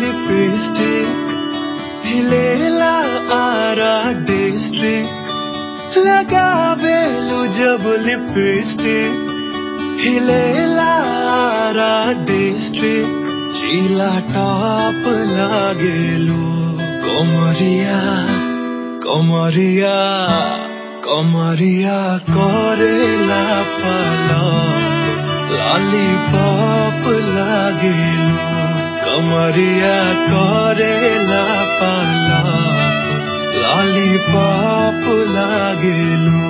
Lipstick हिलेला आरा district लगावेलु जब lipstick. हिलेला आरा डिस्ट्रिक्ट चिला टॉप लागेलु कमरिया कमरिया कमरिया करेला पलक लॉलीपॉप लागेलु कमरिया करेला पलक लॉलीपॉप लागेलु।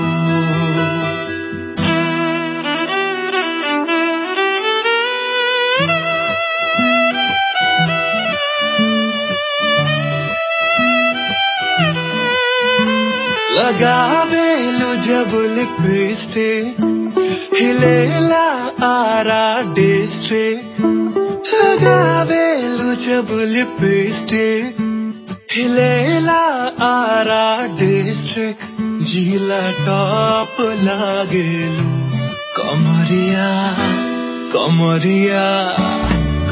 लगावेलु जब लिपस्टिक हिलेला आरा लगावेलु जब लिपस्टिक हिलेला आरा डिस्ट्रिक्ट जिला टॉप लागेलु कमरिया कमरिया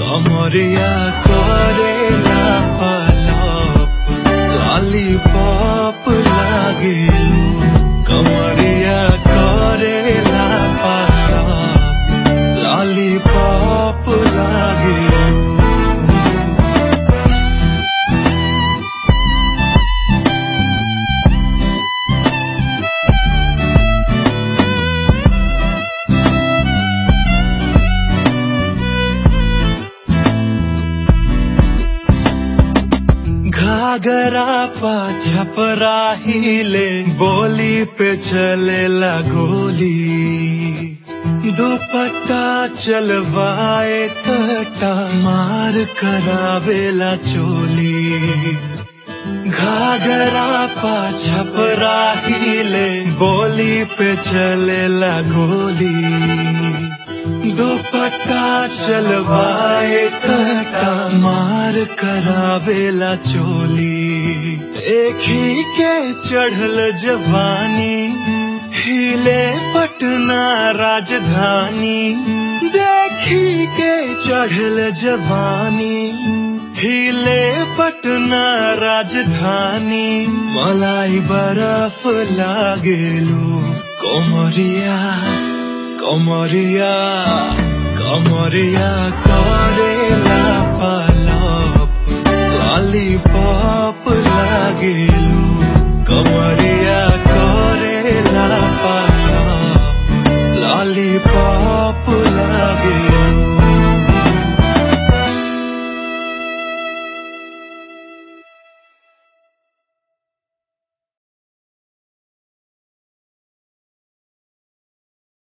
कमरिया करेला पलप लॉलीपॉप लागेलु घाघरा पा छपरा हिले बोली पे चलेला गोली। दुपट्टा चलवाए कटा मार करावेला चोली। घाघरा पा छपरा हिले बोली पे चलेला गोली। दुपट्टा चलवाए कटा मार करावेला चोली। एक ही के चढ़ल जवानी, हिले पटना राजधानी। देखी के चढ़ल जवानी, हिले पटना राजधानी। मलाई बर्फ़ लागेलू, कोमरिया, कमरिया। कमरिया करेला पलप लॉलीपॉप लागेलु कमरिया करेला पलप लॉलीपॉप लागेलु